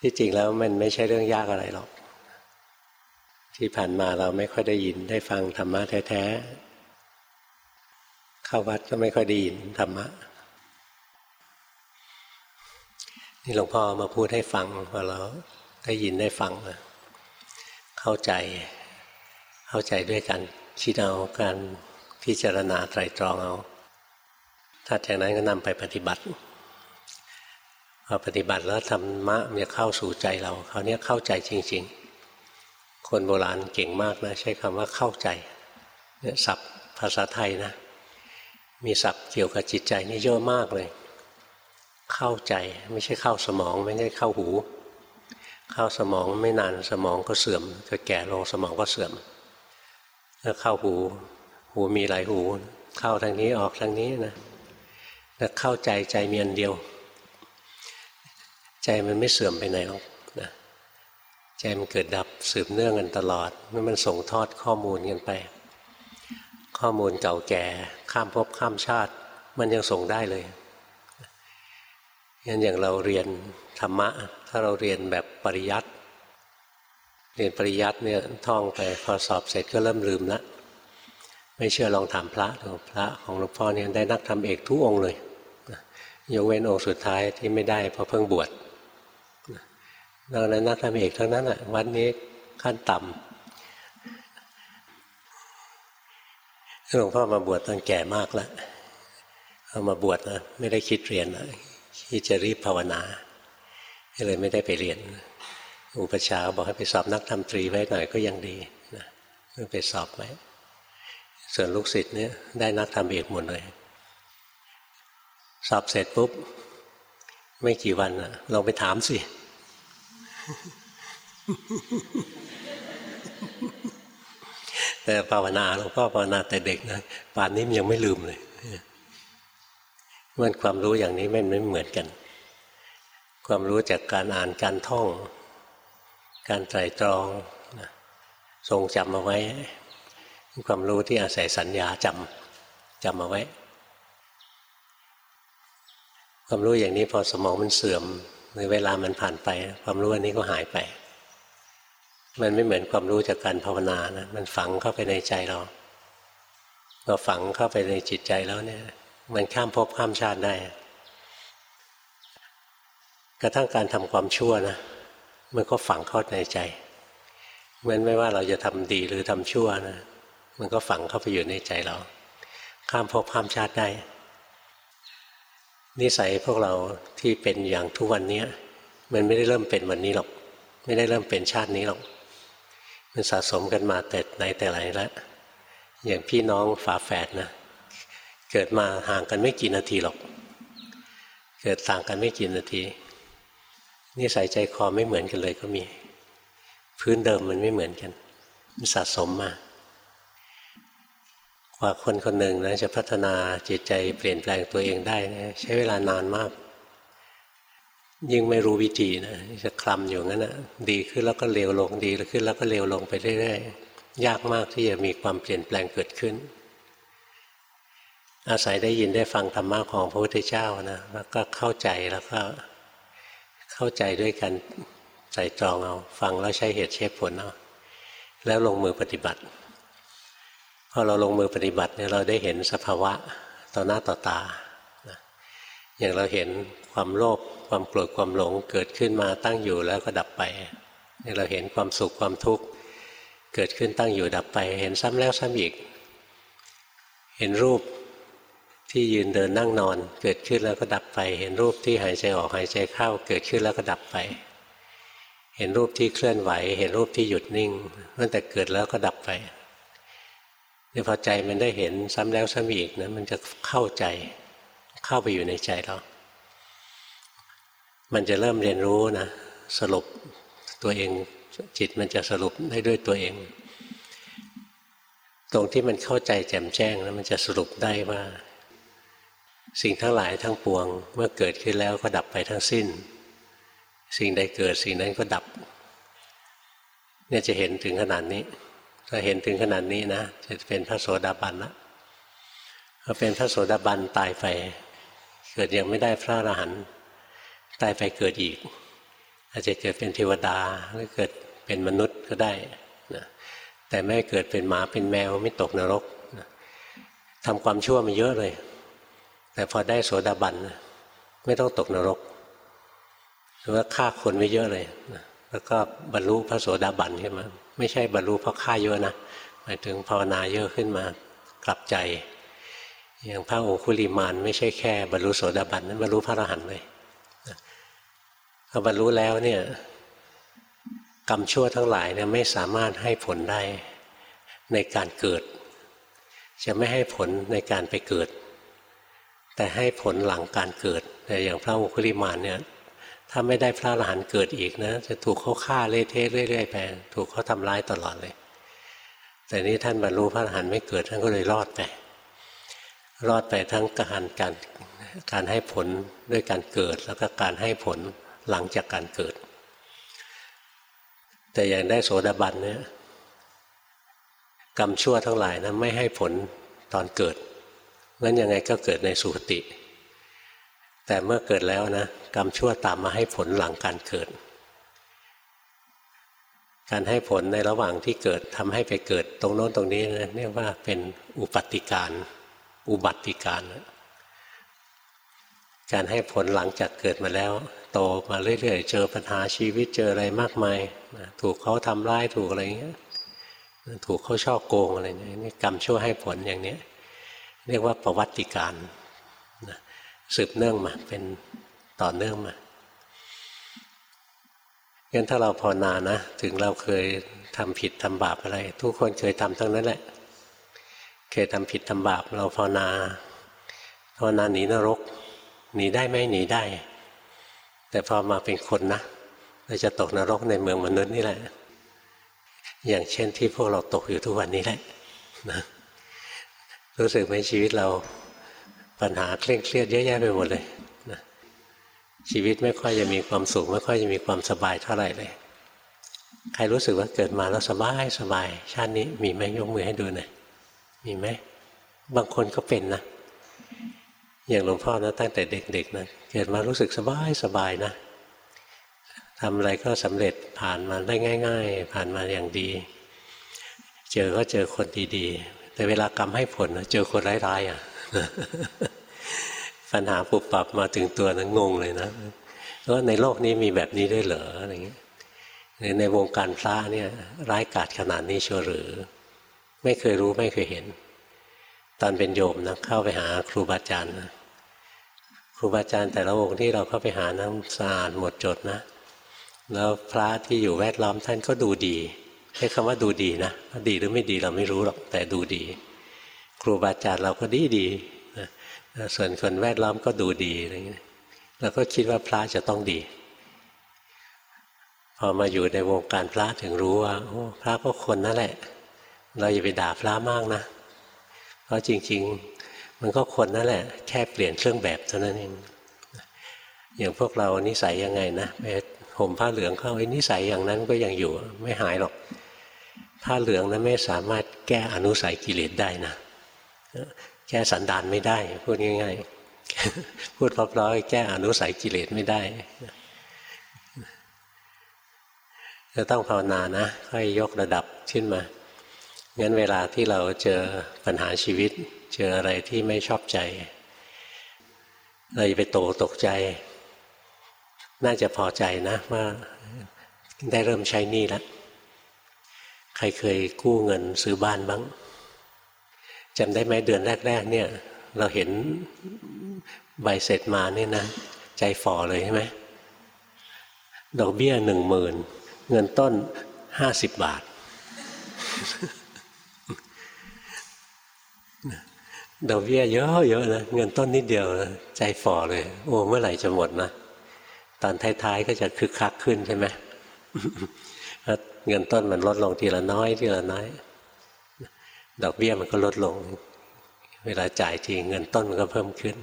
ที่จริงแล้วมันไม่ใช่เรื่องยากอะไรหรอก ที่ผ่านมาเราไม่ค่อยได้ยินได้ฟังธรรมะแท้ๆ เข้าวัดก็ไม่ค่อยได้ยินธรรมะ นี่หลวงพ่อมาพูดให้ฟังพอเราได้ยินได้ฟังเข้าใจ เข้าใจด้วยกันคิดเอาการพิจารณาไตรตรองเอาถ้าจากนั้นก็นำไปปฏิบัติ พอปฏิบัติแล้วธรรมะมันจะเข้าสู่ใจเราเขาเนี้ยเข้าใจจริง ๆ คนโบราณเก่งมากนะใช้คำว่าเข้าใจเนี่ยศัพท์ภาษาไทยนะ มีศัพท์เกี่ยวกับจิตใจนี่เยอะมากเลย เข้าใจไม่ใช่เข้าสมองไม่ใช่เข้าหู เข้าสมองไม่นานสมองก็เสื่อมจะแก่ลงสมองก็เสื่อมถ้าเข้าหู หูมีหลายหู เข้าทางนี้ออกทางนี้นะแต่เข้าใจใจมีอันเดียว ใจมันไม่เสื่อมไปไหนหรอกนะใจมันเกิดดับสืบเนื่องกันตลอดเมื่อมันส่งทอดข้อมูลกันไป ข้อมูลเก่าแก่ข้ามภพข้ามชาติ มันยังส่งได้เลยงั้นอย่างเราเรียนธรรมะ ถ้าเราเรียนแบบปริยัติเรียนปริยัติเนี่ยท่องไปพอสอบเสร็จก็เริ่มลืมละไม่เชื่อลองถามพระดูพระของหลวงพ่อเนี่ยได้นักธรรมเอกทุกองเลยยกเว้นองค์สุดท้ายที่ไม่ได้เพราะเพิ่งบวช นอกนั้นนักธรรมเอกทั้งนั้นอะวันนี้ขั้นต่ำหลวงพ่อมาบวชตอนแก่มากแล้วเอามาบวชนะไม่ได้คิดเรียนนะคิดจะรีบภาวนาเลยไม่ได้ไปเรียน อุปชาบอกให้ไปสอบนักธรรมตรีไว้หน่อยก็ยังดีนะไปสอบไว้ส่วนลูกศิษย์เนี่ยได้นักธรรมเอกหมดเลยสอบเสร็จปุ๊บ ไม่กี่วันอะลองไปถามสิ แต่ภาวนาหลวงพ่อภาวนาแต่เด็กนะป่านนี้มันยังไม่ลืมเลยมันความรู้อย่างนี้มันไม่เหมือนกัน ความรู้จากการอ่านการท่อง การไตรตรองทรงจำเอาไว้ ความรู้ที่อาศัยสัญญาจำจำเอาไว้ ความรู้อย่างนี้พอสมองมันเสื่อม หรือเวลามันผ่านไป ความรู้อันนี้ก็หายไป มันไม่เหมือนความรู้จากการภาวนานะมันฝังเข้าไปในใจเราพอฝังเข้าไปในจิตใจแล้วเนี่ย มันข้ามภพข้ามชาติได้ กระทั่งการทำความชั่วนะมันก็ฝังเข้าในใจเหมือนไม่ว่าเราจะทำดีหรือทำชั่วนะมันก็ฝังเข้าไปอยู่ในใจเรา ข้ามภพข้ามชาติได้ นิสัยพวกเราที่เป็นอย่างทุกวันนี้มันไม่ได้เริ่มเป็นวันนี้หรอก ไม่ได้เริ่มเป็นชาตินี้หรอก มันสะสมกันมาแต่ไหนแต่ไรแล้วอย่างพี่น้องฝาแฝดนะเกิดมาห่างกันไม่กี่นาทีหรอก เกิดต่างกันไม่กี่นาทีนิสัยใจคอไม่เหมือนกันเลยก็มี พื้นเดิมมันไม่เหมือนกัน มันสะสมมา กว่าคนคนหนึ่งนะจะพัฒนาจิตใจเปลี่ยนแปลงตัวเองได้นะใช้เวลานานมาก ยิ่งไม่รู้วิธีนะจะคลำอยู่งั้นนะดีขึ้นแล้วก็เลวลงดีขึ้นแล้วก็เลวลงไปเรื่อยๆยากมากที่จะมีความเปลี่ยนแปลงเกิดขึ้น อาศัยได้ยินได้ฟังธรรมะของพระพุทธเจ้านะแล้วก็เข้าใจแล้วก็เข้าใจด้วยกันใส่ตรองเอา ฟังแล้วใช้เหตุใช้ผลเอาแล้วลงมือปฏิบัติ อเราลงมือปฏิบัติเนี่ยเราได้เห็นสภาวะต่อหน้าต่อตาอย่างเราเห็นความโลภความโกรธความหลงเกิดขึ้นมาตั้งอยู่แล้วก็ดับไปนี่เราเห็นความสุขความทุกข์เกิดขึ้นตั้งอยู่ดับไป เห็นซ้ำแล้วซ้ำอีก เห็นรูปที่ยืนเดินนั่งนอน เกิดขึ้นแล้วก็ดับไป เห็นรูปที่หายใจออกหายใจเข้า เกิดขึ้นแล้วก็ดับไป เห็นรูปที่เคลื่อนไหว เห็นรูปที่หยุดนิ่งตั้งแต่เกิดแล้วก็ดับไป นี่พอใจมันได้เห็นซ้ำแล้วซ้ำอีกนะมันจะเข้าใจเข้าไปอยู่ในใจเรามันจะเริ่มเรียนรู้นะสรุปตัวเองจิตมันจะสรุปได้ด้วยตัวเอง ตรงที่มันเข้าใจแจ่มแจ้งแล้วมันจะสรุปได้ว่า สิ่งทั้งหลายทั้งปวง เมื่อเกิดขึ้นแล้วก็ดับไปทั้งสิ้น สิ่งใดเกิดสิ่งนั้นก็ดับ เนี่ยจะเห็นถึงขนาดนี้ ถ้าเห็นถึงขนาดนี้นะจะเป็นพระโสดาบันละพอเป็นพระโสดาบันตายไป เกิดยังไม่ได้พระอรหันต์ตายไปเกิดอีก อาจจะเกิดเป็นเทวดาหรือเกิดเป็นมนุษย์ก็ได้นะแต่ไม่เกิดเป็นหมาเป็นแมวไม่ตกนรกนะทำความชั่วมาเยอะเลย แต่พอได้โสดาบันไม่ต้องตกนรกหรือว่าฆ่าคนไม่เยอะเลยนะแล้วก็บรรลุพระโสดาบันขึ้นมา ไม่ใช่บรรลุเพราะฆ่าเยอะนะหมายถึงภาวนาเยอะขึ้นมากลับใจอย่างพระโอคุลิมานไม่ใช่แค่บรรลุโสดาบันนั้นบรรลุพระอรหันต์เลยพอบรรลุแล้วเนี่ยกรรมชั่วทั้งหลายเนี่ยไม่สามารถให้ผลได้ในการเกิด จะไม่ให้ผลในการไปเกิด แต่ให้ผลหลังการเกิดแต่อย่างพระโอคุลิมานเนี่ย ถ้าไม่ได้พระอรหันต์เกิดอีกนะ จะถูกเขาฆ่าเละเทะเรื่อยๆไปถูกเขาทำร้ายตลอดเลย แต่นี้ท่านบรรลุพระอรหันต์ไม่เกิดท่านก็เลยรอดไป รอดไปทั้งการการการให้ผลด้วยการเกิดแล้วก็การให้ผลหลังจากการเกิด แต่อย่างได้โสดาบันเนี่ยกรรมชั่วทั้งหลายนะไม่ให้ผลตอนเกิดงั้นยังไงก็เกิดในสุคติ แต่เมื่อเกิดแล้วนะ กรรมชั่วตามมาให้ผลหลังการเกิด การให้ผลในระหว่างที่เกิดทำให้ไปเกิดตรงโน้นตรงนี้นะเรียกว่าเป็นอุปติการ อุบัติการการให้ผลหลังจากเกิดมาแล้ว โตมาเรื่อยๆ เจอปัญหาชีวิตเจออะไรมากมายถูกเขาทำร้ายถูกอะไรเงี้ยถูกเขาชอบโกงอะไรเงี้ยนี่กรรมชั่วให้ผลอย่างเนี้ย เรียกว่าประวัติการ สืบเนื่องมา เป็นต่อเนื่องมางั้นถ้าเราภาวนานะ ถึงเราเคยทำผิดทำบาปอะไร ทุกคนเคยทำทั้งนั้นแหละ เคยทำผิดทำบาป เราภาวนาภาวนาหนีนรก หนีได้ไหมหนีได้ แต่พอมาเป็นคนนะเราจะตกนรกในเมืองมนุษย์นี่แหละ อย่างเช่นที่พวกเราตกอยู่ทุกวันนี้แหละนะรู้สึกไหมชีวิตเรา ปัญหาเคร่งเครียดเยอะแยะไปหมดเลยนะชีวิตไม่ค่อยจะมีความสุขไม่ค่อยจะมีความสบายเท่าไหร่เลย ใครรู้สึกว่าเกิดมาแล้วสบายสบายชาตินี้มีไหมยกมือให้ดูหน่อยมีไหมบางคนก็เป็นนะอย่างหลวงพ่อนะตั้งแต่เด็กๆนะเกิดมารู้สึกสบายสบายนะทำอะไรก็สำเร็จผ่านมาได้ง่าย ๆ ผ่านมาอย่างดี เจอก็เจอคนดีๆ แต่เวลากรรมให้ผลเจอคนร้ายๆอะ ปัญหาปุบปับมาถึงตัวนั้นงงเลยนะว่าในโลกนี้มีแบบนี้ด้วยเหรออะไรเงี้ยในวงการพระเนี่ยร้ายกาจขนาดนี้ชัวหรือ ไม่เคยรู้ไม่เคยเห็น ตอนเป็นโยมนะเข้าไปหาครูบาอาจารย์นะครูบาอาจารย์แต่ละองค์ที่เราเข้าไปหานะสะอาดหมดจดนะ แล้วพระที่อยู่แวดล้อมท่านก็ดูดีใช้คำว่าดูดีนะดีหรือไม่ดีเราไม่รู้หรอกแต่ดูดี ครูบาอาจารย์เราก็ดีดีส่วนคนแวดล้อมก็ดูดีอะไรเงี้ยเราก็คิดว่าพระจะต้องดี พอมาอยู่ในวงการพระถึงรู้ว่าโอ้พระก็คนนั่นแหละ เราอย่าไปด่าพระมากนะ เพราะจริง ๆ มันก็คนนั่นแหละ แค่เปลี่ยนเครื่องแบบเท่านั้นเองอย่างพวกเรานิสัยยังไงนะไปห่มผ้าเหลืองเข้าไอ้นิสัยอย่างนั้นก็ยังอยู่ไม่หายหรอก ผ้าเหลืองนั้นไม่สามารถแก้อนุสัยกิเลสได้นะ แก้สันดานไม่ได้ พูดง่าย ๆ พูดเพราะๆแก้อนุสัยกิเลสไม่ได้จะต้องภาวนานะ ค่อยยกระดับขึ้นมา งั้นเวลาที่เราเจอปัญหาชีวิต เจออะไรที่ไม่ชอบใจ เราจะไปโตตกใจ น่าจะพอใจนะว่าได้เริ่มใช้หนี้แล้ว ใครเคยกู้เงินซื้อบ้านบ้าง จำได้ไหมเดือนแรก ๆ เนี่ย เราเห็นใบเสร็จมาเนี่ยนะ ใจฝ่อเลยใช่ไหมดอกเบี้ยหนึ่งหมื่นเงินต้นห้าสิบบาท ดอกเบี้ยเยอะเยอะนะเงินต้นนิดเดียวนะใจฝ่อเลย โอ้เมื่อไหร่จะหมดนะตอนท้ายๆก็จะคึกคักขึ้นใช่ไหมเงินต้นมันลดลงทีละน้อยทีละน้อย ดอกเบี้ยมันก็ลดลง เวลาจ่ายทีเงินต้นมันก็เพิ่มขึ้น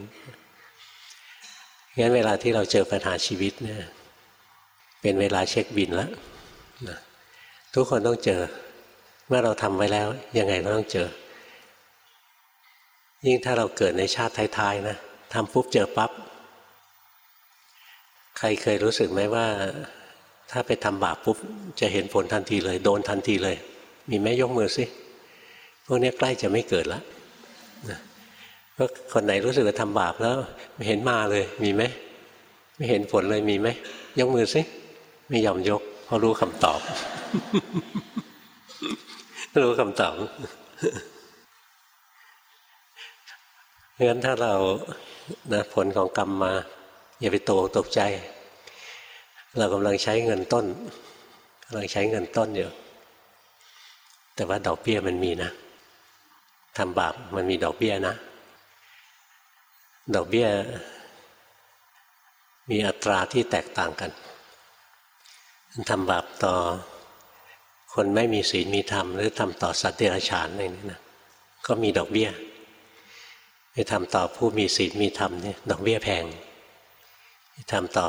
งั้นเวลาที่เราเจอปัญหาชีวิตเนี่ย เป็นเวลาเช็คบินแล้วทุกคนต้องเจอ เมื่อเราทำไว้แล้ว ยังไงเราต้องเจอ ยิ่งถ้าเราเกิดในชาติท้ายๆนะทำปุ๊บเจอปับ๊บใครเคยรู้สึกไหมว่า ถ้าไปทำบาปปุ๊บจะเห็นผลทันทีเลย โดนทันทีเลย มีไหมยกมือสิ พวกนี้ใกล้จะไม่เกิดแล้วก็คนไหนรู้สึกว่าทำบาปแล้วไม่เห็นมาเลยมีไหมไม่เห็นผลเลยมีไหมยกมือสิไม่ยอมยกเพราะรู้คำตอบ รู้คำตอบเพราะฉะนั้นถ้าเรานะผลของกรรมมา อย่าไปโตตกใจ เรากำลังใช้เงินต้นกำลังใช้เงินต้นอยู่แต่ว่าดอกเบี้ยมันมีนะ ทำบาปมันมีดอกเบี้ยนะ ดอกเบี้ย มีอัตราที่แตกต่างกันทำบาปต่อคนไม่มีศีลมีธรรม หรือทำต่อสัตว์เดรัจฉานอะไรนี่นะก็มีดอกเบี้ยไปทำต่อผู้มีศีลมีธรรมเนี่ยดอกเบี้ยแพงไปทำต่อ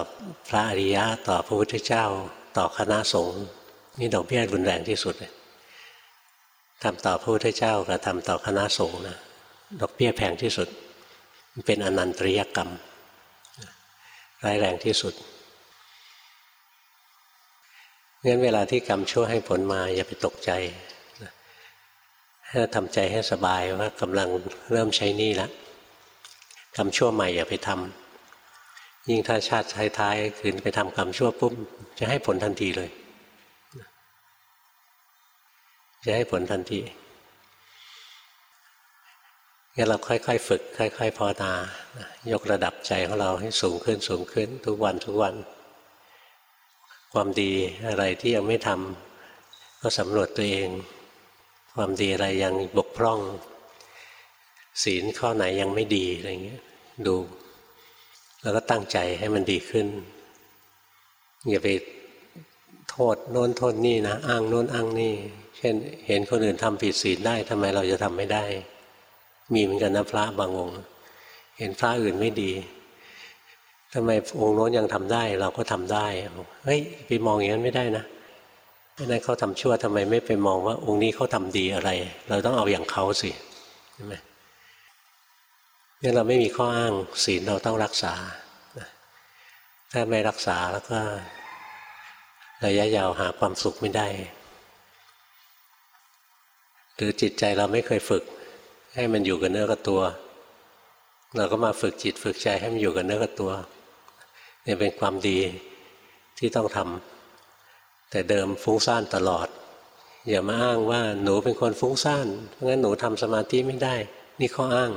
พระอริยะต่อพระพุทธเจ้า ต่อคณะสงฆ์นี่ดอกเบี้ยรุนแรงที่สุดเลย ทำต่อพระพุทธเจ้ากับทำต่อคณะสงฆ์นะดอกเบี้ยแพงที่สุด มันเป็นอนันตริยกรรม ร้ายแรงที่สุดงั้นเวลาที่กรรมชั่วให้ผลมาอย่าไปตกใจให้ทำใจให้สบายว่ากำลังเริ่มใช้นี่แล้วกรรมชั่วใหม่อย่าไปทำยิ่งถ้าชาติท้ายๆคืนไปทำกรรมชั่วปุ๊บจะให้ผลทันทีเลย จะให้ผลทันทีงั้นเราค่อย ๆ ฝึก ค่อยๆพอนายกระดับใจของเราให้สูงขึ้นสูงขึ้น ทุกวันทุกวัน ความดีอะไรที่ยังไม่ทำก็สำรวจตัวเอง ความดีอะไรยังบกพร่อง ศีลข้อไหนยังไม่ดีอะไรเงี้ยดู แล้วก็ตั้งใจให้มันดีขึ้นอย่าไป โทษโน้นโทษนี่นะอ้างโน้นอ้างนี่ เช่น เห็นคนอื่นทำผิดศีลได้ทำไมเราจะทำไม่ได้ มีเหมือนกันนะพระบางองค์ เห็นพระอื่นไม่ดีทำไมองค์โน้นยังทำได้ เราก็ทำได้เฮ้ยไปมองอย่างนั้นไม่ได้นะนั่นเขาทำชั่วทำไมไม่ไปมองว่า องค์นี้เขาทำดีอะไร เราต้องเอาอย่างเขาสิใช่ไหมนี่เราไม่มีข้ออ้างศีลเราต้องรักษาถ้าไม่รักษาแล้วก็ ระยะยาวหาความสุขไม่ได้ หรือจิตใจเราไม่เคยฝึก ให้มันอยู่กับเนื้อกับตัว เราก็มาฝึกจิตฝึกใจให้มันอยู่กับเนื้อกับตัวเนี่ยเป็นความดีที่ต้องทำแต่เดิมฟุ้งซ่านตลอด อย่ามาอ้างว่าหนูเป็นคนฟุ้งซ่านเพราะงั้นหนูทำสมาธิไม่ได้ นี่ข้ออ้าง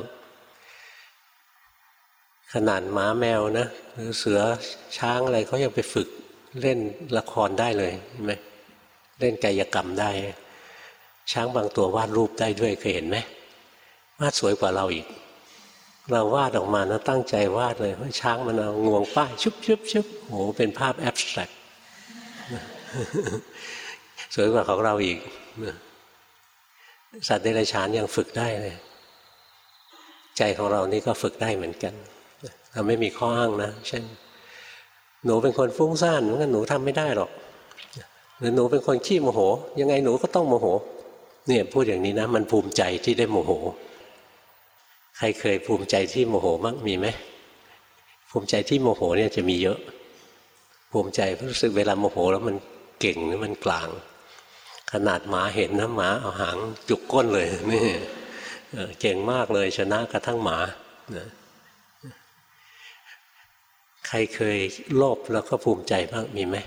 ขนาดหมาแมวนะหรือเสือช้างอะไรเขายังไปฝึก เล่นละครได้เลยเห็นไหมเล่นกายกรรมได้ ช้างบางตัววาดรูปได้ด้วยเคยเห็นไหมวาดสวยกว่าเราอีก เราวาดออกมานะตั้งใจวาดเลยว่าช้างมันเอางวงป้ายชุบชุบชุบโหเป็นภาพแอบสแตรกสวยกว่าของเราอีกสัตว์เดรัจฉานยังฝึกได้เลย ใจของเรานี่ก็ฝึกได้เหมือนกันเราไม่มีข้ออ้างนะเช่น หนูเป็นคนฟุ้งซ่านงั้นหนูทำไม่ได้หรอกหรือหนูเป็นคนขี้โมโห ยังไงหนูก็ต้องโมโห เนี่ยพูดอย่างนี้นะ มันภูมิใจที่ได้โมโห ใครเคยภูมิใจที่โมโหมั้งมีไหมภูมิใจที่โมโหเนี่ยจะมีเยอะ ภูมิใจรู้สึกเวลาโมโหแล้วมันเก่งหรือมันกลาง ขนาดหมาเห็นนะหมาเอาหางจุกก้นเลยนี่เก่งมากเลยชนะกระทั่งหมา ใครเคยโลภแล้วก็ภูมิใจบ้างมีไหม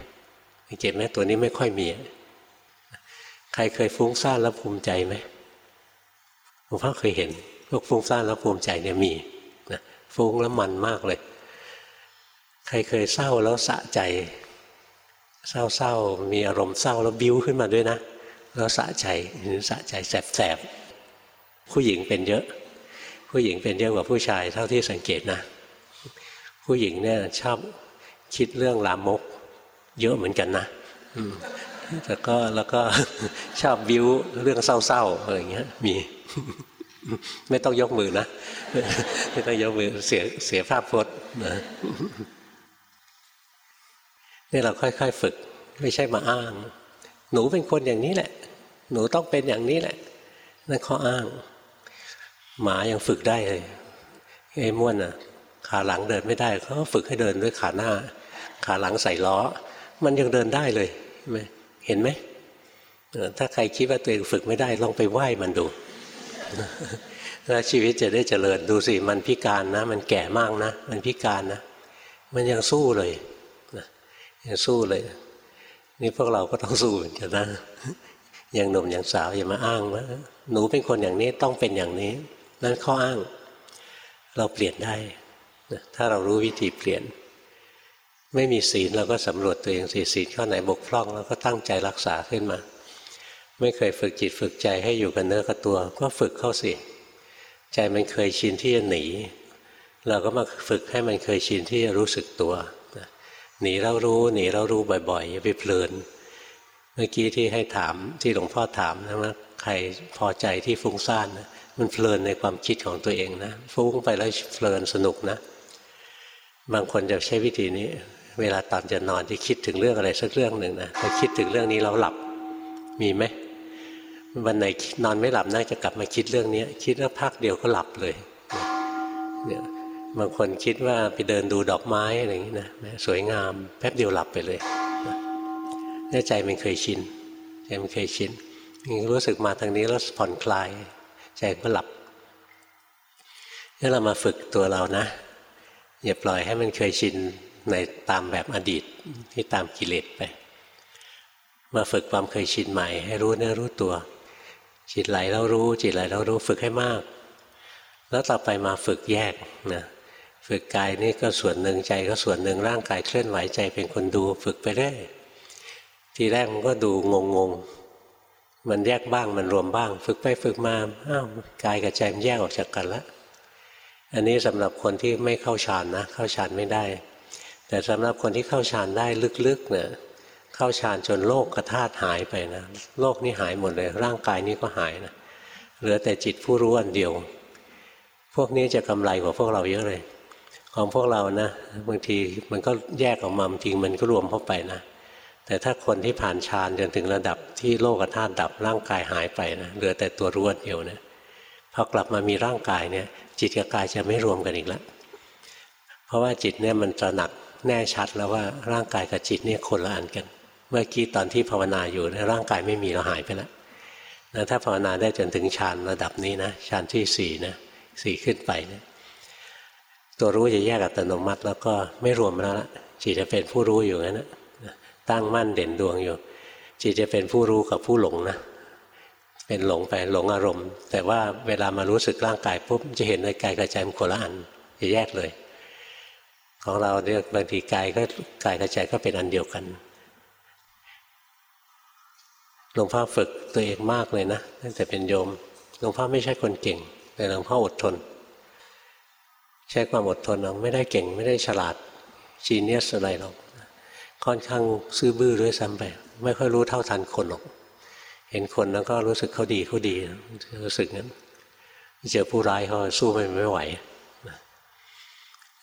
เก็บไหมตัวนี้ไม่ค่อยมี ใครเคยฟุ้งซ่านแล้วภูมิใจไหมหลวงพ่อเคยเห็น พวกฟุ้งซ่านแล้วภูมิใจเนี่ยมีนะฟุ้งแล้วมันมากเลย ใครเคยเศร้าแล้วสะใจ เศร้าๆมีอารมณ์เศร้าแล้วบิ้วขึ้นมาด้วยนะแล้วสะใจหรือสะใจแสบๆผู้หญิงเป็นเยอะ ผู้หญิงเป็นเยอะกว่าผู้ชายเท่าที่สังเกตนะ ผู้หญิงเนี่ยชอบคิดเรื่องลามก เยอะเหมือนกันนะแต่ก็แล้วก็ชอบบิวเรื่องเศร้าๆอะไรเงี้ย มี ไม่ต้องยกมือนะ ไม่ต้องยกมือเสียเสียภาพพจน์นะนี่เราค่อยๆฝึก ไม่ใช่มาอ้าง หนูเป็นคนอย่างนี้แหละ หนูต้องเป็นอย่างนี้แหละนั่นข้ออ้าง หมายังฝึกได้เลยไอ้ม้วนอะ ขาหลังเดินไม่ได้เขาฝึกให้เดินด้วยขาหน้า ขาหลังใส่ล้อ มันยังเดินได้เลยเห็นไหมถ้าใครคิดว่าตัวเองฝึกไม่ได้ลองไปไหว้มันดูแล้วชีวิตจะได้เจริญดูสิมันพิการนะ มันแก่มากนะ มันพิการนะ มันยังสู้เลยนะยังสู้เลย นี่พวกเราก็ต้องสู้เหมือนกันนะยังหนุ่มยังสาวอย่ามาอ้างว่าหนูเป็นคนอย่างนี้ต้องเป็นอย่างนี้ นั่นข้ออ้าง เราเปลี่ยนได้ ถ้าเรารู้วิธีเปลี่ยน ไม่มีศีลเราก็สำรวจตัวเองสิศีลข้อไหนบกพร่องเราก็ตั้งใจรักษาขึ้นมา ไม่เคยฝึกจิตฝึกใจให้อยู่กับเนื้อกับตัว ก็ฝึกเข้าสิใจมันเคยชินที่จะหนี เราก็มาฝึกให้มันเคยชินที่จะรู้สึกตัวหนีเรารู้หนีเรารู้บ่อยๆอย่าไปเพลินเมื่อกี้ที่ให้ถามที่หลวงพ่อถามนะว่าใครพอใจที่ฟุ้งซ่านนะมันเพลินในความคิดของตัวเองนะฟุ้งไปแล้วเพลินสนุกนะ บางคนจะใช้วิธีนี้ เวลาตอนจะนอนที่คิดถึงเรื่องอะไรสักเรื่องหนึ่งนะพอคิดถึงเรื่องนี้เราหลับมีไหมวันไหนนอนไม่หลับน่าจะกลับมาคิดเรื่องนี้คิดแล้วพักเดียวก็หลับเลยเนี่ยบางคนคิดว่าไปเดินดูดอกไม้อะไรอย่างนี้นะสวยงามแป๊บเดียวหลับไปเลยนี่ใจมันเคยชินใจมันเคยชินรู้สึกมาทางนี้แล้วผ่อนคลาย ใจก็หลับนี่เรามาฝึกตัวเรานะ อย่าปล่อยให้มันเคยชินในตามแบบอดีตที่ตามกิเลสไป มาฝึกความเคยชินใหม่ ให้รู้เนื้อรู้ตัว จิตไหลแล้วรู้ จิตไหลแล้วรู้ฝึกให้มาก แล้วต่อไปมาฝึกแยกนะฝึกกายนี่ก็ส่วนหนึ่งใจก็ส่วนหนึ่งร่างกายเคลื่อนไหวใจเป็นคนดูฝึกไปได้ทีแรกมันก็ดูงงงมันแยกบ้างมันรวมบ้าง ฝึกไปฝึกมาอ้าวกายกับใจมันแยกออกจากกันแล้ว อันนี้สำหรับคนที่ไม่เข้าฌานนะเข้าฌานไม่ได้ แต่สำหรับคนที่เข้าฌานได้ลึกๆเนี่ยเข้าฌานจนโลกกระธาตุหายไปนะโลกนี้หายหมดเลย ร่างกายนี้ก็หายนะเหลือแต่จิตผู้รู้อันเดียว พวกนี้จะกำไรกว่าพวกเราเยอะเลย ของพวกเรานะบางทีมันก็แยกออกมาจริงมันก็รวมเข้าไปนะแต่ถ้าคนที่ผ่านฌานจนถึงระดับที่โลกธาตุดับร่างกายหายไปนะเหลือแต่ตัวรู้เดียวเนะ พอกลับมามีร่างกายเนี่ย จิตกับกายจะไม่รวมกันอีกแล้วเพราะว่าจิตเนี่ยมันตระหนักแน่ชัดแล้วว่าร่างกายกับจิตเนี่ยคนละอันกัน เมื่อกี้ตอนที่ภาวนาอยู่ร่างกายไม่มีเราหายไปแล้วนะถ้าภาวนาได้จนถึงฌานระดับนี้นะฌานที่สี่นะสี่ขึ้นไปเนี่ยตัวรู้จะแยกอัตโนมัติแล้วก็ไม่รวมแล้วละจิตจะเป็นผู้รู้อยู่งั้นนะตั้งมั่นเด่นดวงอยู่ จิตจะเป็นผู้รู้กับผู้หลงนะ เป็นหลงไปหลงอารมณ์ แต่ว่าเวลามารู้สึกร่างกายปุ๊บจะเห็นในกายกระจมันคนละอันจะแยกเลย ของเราเนี่ยบางทีกายก็กายกระจก็เป็นอันเดียวกันหลวงพ่อฝึกตัวเองมากเลยนะตั้งแต่เป็นโยมหลวงพ่อไม่ใช่คนเก่ง แต่หลวงพ่ออดทน ใช้ความอดทนเราไม่ได้เก่งไม่ได้ฉลาดจีเนียสอะไรหรอกค่อนข้างซื่อบื้อด้วยซ้ำไปไม่ค่อยรู้เท่าทันคนหรอก เห็นคนแล้วก็รู้สึกเขาดีเขาดีรู้สึกงั้นเจอผู้ร้ายเขาสู้ไม่ไม่ไหว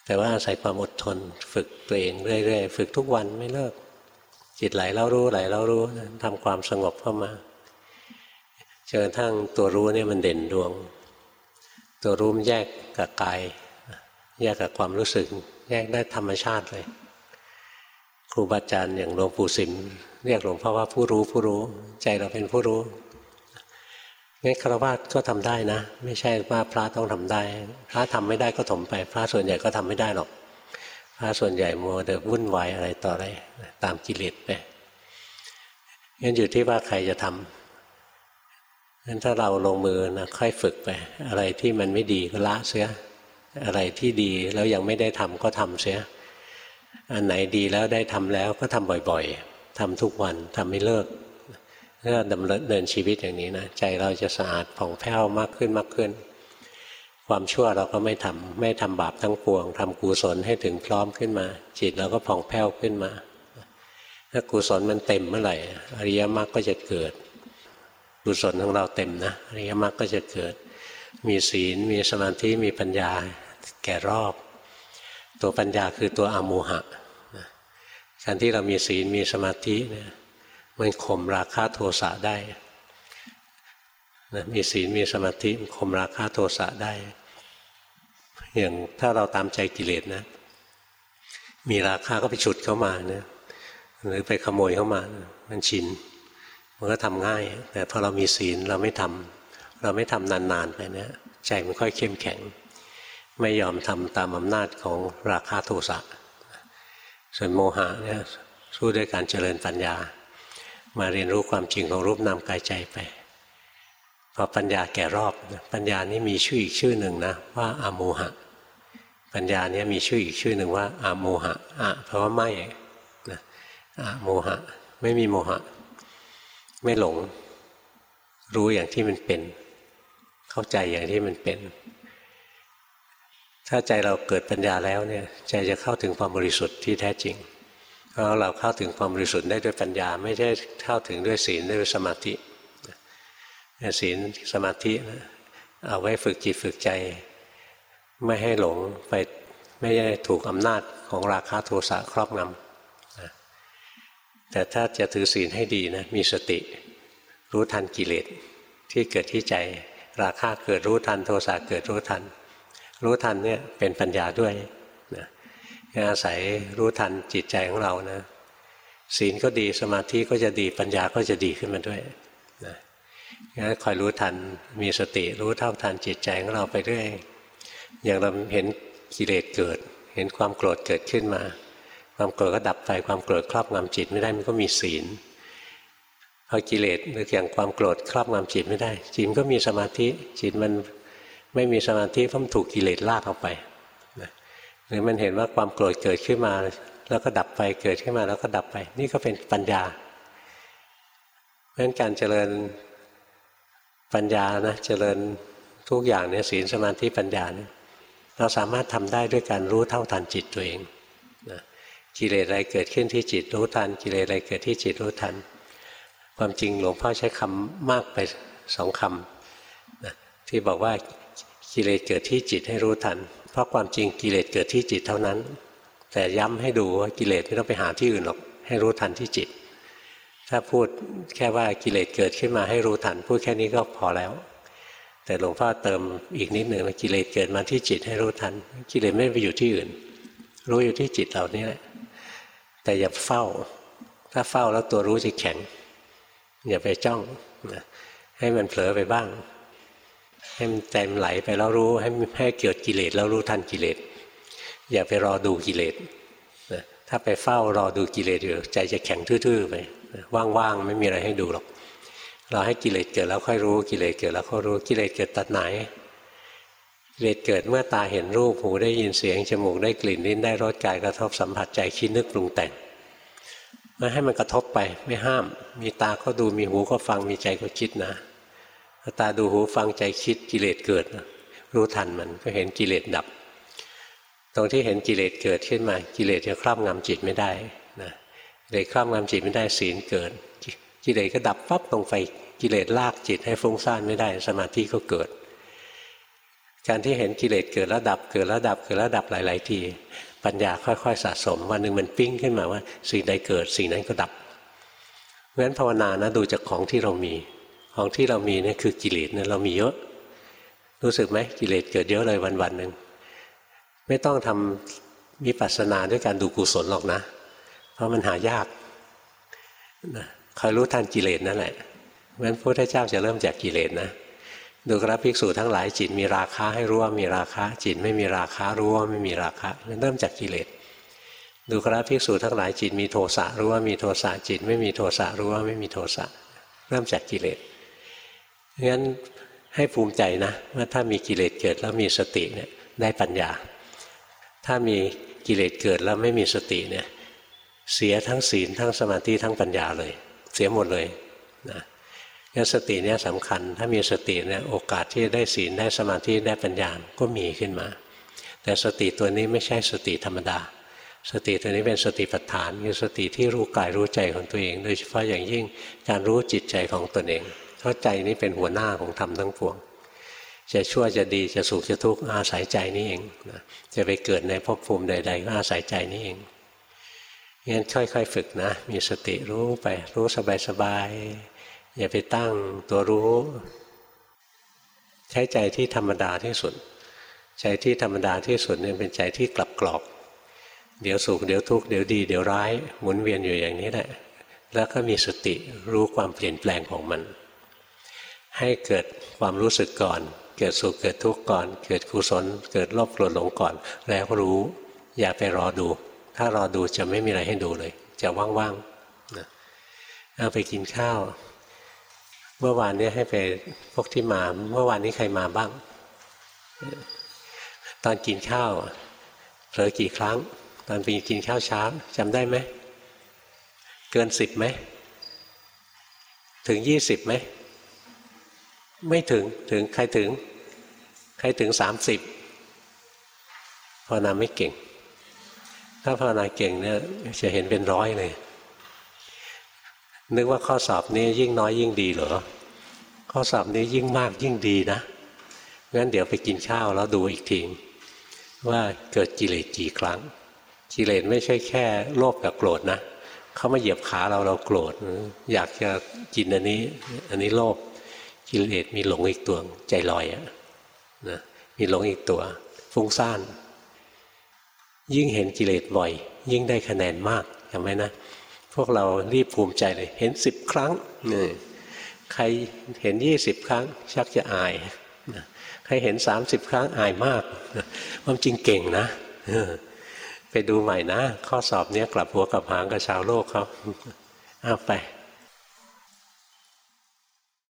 แต่ว่าอาศัยความอดทนฝึกตัวเองเรื่อยๆฝึกทุกวันไม่เลิก จิตไหลแล้วรู้ไหลแล้วรู้ทำความสงบเข้ามาจนกระทั่งตัวรู้เนี่ยมันเด่นดวง ตัวรู้มันแยกกับกายแยกกับความรู้สึก แยกได้ธรรมชาติเลย ครูบาอาจารย์อย่างหลวงปู่สิม เรียกหลวงพ่อว่าผู้รู้ผู้รู้ ใจเราเป็นผู้รู้งั้นคารวะก็ทำได้นะ ไม่ใช่ว่าพระต้องทำได้ พระทำไม่ได้ก็ถมไป พระส่วนใหญ่ก็ทำไม่ได้หรอก พระส่วนใหญ่มัวแต่วุ่นวายอะไรต่ออะไรตามกิเลสไปงั้นอยู่ที่ว่าใครจะทำงั้นถ้าเราลงมือนะค่อยฝึกไป อะไรที่มันไม่ดีก็ละเสีย อะไรที่ดีแล้วยังไม่ได้ทำก็ทำเสีย อันไหนดีแล้วได้ทำแล้วก็ทำบ่อยๆ ทำทุกวันทำไม่เลิกถ้าดำเนินชีวิตอย่างนี้นะใจเราจะสะอาดผ่องแผ้วมากขึ้นมากขึ้น ความชั่วเราก็ไม่ทำไม่ทำบาปทั้งปวงทำกุศลให้ถึงพร้อมขึ้นมา จิตเราก็ผ่องแผ้วขึ้นมา ถ้ากุศลมันเต็มเมื่อไหร่อริยมรรคก็จะเกิด กุศลของเราเต็มนะอริยมรรคก็จะเกิด มีศีลมีสมาธิมีปัญญาแก่รอบ ตัวปัญญาคือตัวอโมหะ การที่เรามีศีลมีสมาธิเนี่ยมันข่มราคะโทสะได้นะมีศีลมีสมาธิมันข่มราคะโทสะได้ อย่างถ้าเราตามใจกิเลสนะ มีราคาก็ไปฉุดเข้ามาเนี่ยหรือไปขโมยเข้ามามันชินมันก็ทำง่าย แต่พอเรามีศีลเราไม่ทำเราไม่ทำนานๆไปเนี่ยใจมันค่อยเข้มแข็ง ไม่ยอมทำตามอำนาจของราคาโทสะ ส่วนโมหะเนี่ยสู้ด้วยการเจริญปัญญา มาเรียนรู้ความจริงของรูปนามกายใจไปพอปัญญาแก่รอบ ปัญญานี้มีชื่ออีกชื่อหนึ่งนะว่าอาโมหะ ปัญญานี้มีชื่ออีกชื่อหนึ่งว่าอาโมหะอะเพราะว่าไม่นะอะโมหะ ไม่มีโมหะ ไม่หลง รู้อย่างที่มันเป็น เข้าใจอย่างที่มันเป็น ถ้าใจเราเกิดปัญญาแล้วเนี่ยใจจะเข้าถึงความบริสุทธิ์ที่แท้จริง เพราะเราเข้าถึงความบริสุทธิ์ได้ด้วยปัญญา ไม่ได้เข้าถึงด้วยศีลด้วยสมาธิศีลสมาธิเอาไว้ฝึกจิตฝึกใจ ไม่ให้หลงไปไม่ได้ถูกอำนาจของราคะโทสะครอบงำแต่ถ้าจะถือศีลให้ดีนะมีสติ รู้ทันกิเลสที่เกิดที่ใจ ราคะเกิดรู้ทันโทสะเกิดรู้ทัน รู้ทันเนี่ยเป็นปัญญาด้วยนะอาศัยรู้ทันจิตใจของเรานะศีลก็ดีสมาธิก็จะดีปัญญาก็จะดีขึ้นมาด้วยนะงั้นคอยรู้ทันมีสติรู้เท่าทันจิตใจของเราไปเรื่อยอย่างเราเห็นกิเลสเกิด เห็นความโกรธเกิดขึ้นมา ความโกรธก็ดับไปความโกรธครอบงำจิตไม่ได้มันก็มีศีลพอกิเลสหรืออย่างความโกรธครอบงำจิตไม่ได้จิตก็มีสมาธิจิตมัน ไม่มีสมาธิเพราะมันถูกกิเลสลากออกไปหรือมันเห็นว่าความโกรธเกิดขึ้นมา แล้วก็ดับไปเกิดขึ้นมาแล้วก็ดับไป นี่ก็เป็นปัญญาเพราะฉะนั้นการเจริญปัญญานะเจริญทุกอย่างเนี่ยศีลสมาธิปัญญาเนี่ยเราสามารถทำได้ด้วยการรู้เท่าทันจิตตัวเองนะกิเลสอะไรเกิดขึ้นที่จิตรู้ทัน กิเลสอะไรเกิดที่จิตรู้ทัน ความจริงหลวงพ่อใช้คำมากไปสองคำนะที่บอกว่า กิเลสเกิดที่จิตให้รู้ทัน เพราะความจริงกิเลสเกิดที่จิตเท่านั้น แต่ย้ำให้ดูว่ากิเลสไม่ต้องไปหาที่อื่นหรอกให้รู้ทันที่จิต ถ้าพูดแค่ว่ากิเลสเกิดขึ้นมาให้รู้ทัน พูดแค่นี้ก็พอแล้ว แต่หลวงพ่อเติมอีกนิดหนึ่งว่ากิเลสเกิดมาที่จิตให้รู้ทัน กิเลสไม่ไปอยู่ที่อื่น รู้อยู่ที่จิตเรานี่แหละแต่อย่าเฝ้า ถ้าเฝ้าแล้วตัวรู้จะแข็ง อย่าไปจ้องนะให้มันเผลอไปบ้าง ให้มันใจมันไหลไปแล้วรู้ให้ให้เกิดกิเลสแล้วรู้ทันกิเลสอย่าไปรอดูกิเลสนะถ้าไปเฝ้ารอดูกิเลสอยู่ใจจะแข็งทื่อๆไปว่างๆไม่มีอะไรให้ดูหรอก เราให้กิเลสเกิดแล้วค่อยรู้กิเลสเกิดแล้วค่อยรู้กิเลสเกิดตอนไหนกิเลสเกิดเมื่อตาเห็นรูปหูได้ยินเสียงจมูกได้กลิ่นลิ้นได้รสกายกระทบสัมผัสใจคิดนึกปรุงแต่งไม่ให้มันกระทบไปไม่ห้าม มีตาก็ดูมีหูก็ฟังมีใจก็คิดนะ ตาดูหูฟังใจคิดกิเลสเกิดรู้ทันมันก็เห็นกิเลสดับ ตรงที่เห็นกิเลสเกิดขึ้นมา กิเลสจะครอบงำจิตไม่ได้นะเลยครอบงำจิตไม่ได้ศีลเกิด กิเลสก็ดับปั๊บตรงไฟกิเลสลากจิตให้ฟุ้งซ่านไม่ได้ สมาธิก็เกิด การที่เห็นกิเลสเกิดแล้วดับเกิดแล้วดับเกิดแล้วดับหลาย ๆ ทีปัญญาค่อย ๆ สะสมวันหนึ่งมันปิ้งขึ้นมาว่าสิ่งใดเกิดสิ่งนั้นก็ดับเพราะฉะนั้นภาวนานะดูจากของที่เรามี ของที่เรามีเนี่ยคือกิเลสเนี่ยเรามีเยอะ รู้สึกไหมกิเลสเกิดเยอะเลยวันวันหนึ่งไม่ต้องทำมีปัสนาด้วยการดูกุศลหรอกนะ เพราะมันหายากนะคอยรู้ทันกิเลสนั่นแหละเพราะฉะนั้นพระพุทธเจ้าจะเริ่มจากกิเลสนะดูกราภิกษุทั้งหลายจิตมีราคาให้รู้ว่ามีราคาจิตไม่มีราคารู้ว่าไม่มีราคาเริ่มจากกิเลสดูกราภิกษุทั้งหลายจิตมีโทสะรู้ว่ามีโทสะจิต ไม่มีโทสะรู้ว่าไม่มีโทสะเริ่มจากกิเลส งั้นให้ภูมิใจนะว่าถ้ามีกิเลสเกิดแล้วมีสติเนี่ยได้ปัญญา ถ้ามีกิเลสเกิดแล้วไม่มีสติเนี่ยเสียทั้งศีลทั้งสมาธิทั้งปัญญาเลย เสียหมดเลยนะงั้นสติเนี่ยสำคัญ ถ้ามีสติเนี่ยโอกาสที่ได้ศีลได้สมาธิได้ปัญญาก็มีขึ้นมา แต่สติตัวนี้ไม่ใช่สติธรรมดา สติตัวนี้เป็นสติปัฏฐานคือสติที่รู้กายรู้ใจของตัวเอง โดยเฉพาะอย่างยิ่งการรู้จิตใจของตนเอง เพราะใจนี้เป็นหัวหน้าของธรรมทั้งปวง จะชั่วจะดีจะสุขจะทุกข์อาศัยใจนี้เองนะจะไปเกิดในภพภูมิใด ๆ ก็อาศัยใจนี้เองงั้นค่อย ๆ ฝึกนะ มีสติรู้ไปรู้สบายๆอย่าไปตั้งตัวรู้ ใช้ใจที่ธรรมดาที่สุด ใจที่ธรรมดาที่สุดเนี่ยเป็นใจที่กลับกรอกเดี๋ยวสุขเดี๋ยวทุกข์เดี๋ยวดีเดี๋ยวร้ายหมุนเวียนอยู่อย่างนี้แหละแล้วก็มีสติรู้ความเปลี่ยนแปลงของมัน ให้เกิดความรู้สึกก่อน เกิดสุขเกิดทุกข์ก่อน เกิดกุศล เกิดโลภโกรธหลงก่อน แล้วรู้อย่าไปรอดู ถ้ารอดูจะไม่มีอะไรให้ดูเลย จะว่างๆนะเอาไปกินข้าว เมื่อวานนี้ให้ไปพวกที่มา เมื่อวานนี้ใครมาบ้าง ตอนกินข้าวเผลอกี่ครั้ง ตอนไปกินข้าวเช้าจำได้ไหมเกินสิบไหมถึงยี่สิบไหม ไม่ถึงถึงใครถึง ใครถึงสามสิบภาวนาไม่เก่ง ถ้าภาวนาเก่งเนี่ยจะเห็นเป็นร้อยเลย นึกว่าข้อสอบนี้ยิ่งน้อยยิ่งดีเหรอข้อสอบนี้ยิ่งมากยิ่งดีนะงั้นเดี๋ยวไปกินข้าวแล้วดูอีกทีว่าเกิดกิเลสกี่ครั้ง กิเลสไม่ใช่แค่โลภกับโกรธนะเขามาเหยียบขาเราเราโกรธอยากจะกินอันนี้ อันนี้โลภ กิเลสมีหลงอีกตัวใจลอยอะนะมีหลงอีกตัว ฟุ้งซ่าน ยิ่งเห็นกิเลสบ่อย ยิ่งได้คะแนนมากจำไหมนะ พวกเรารีบภูมิใจเลย เห็นสิบครั้งนี่ใครเห็นยี่สิบครั้ง ชักจะอายใครเห็นสามสิบครั้งอายมากความจริงเก่งนะไปดูใหม่นะ ข้อสอบเนี้ยกลับหัวกลับหางกับชาวโลกเขาอ้าไป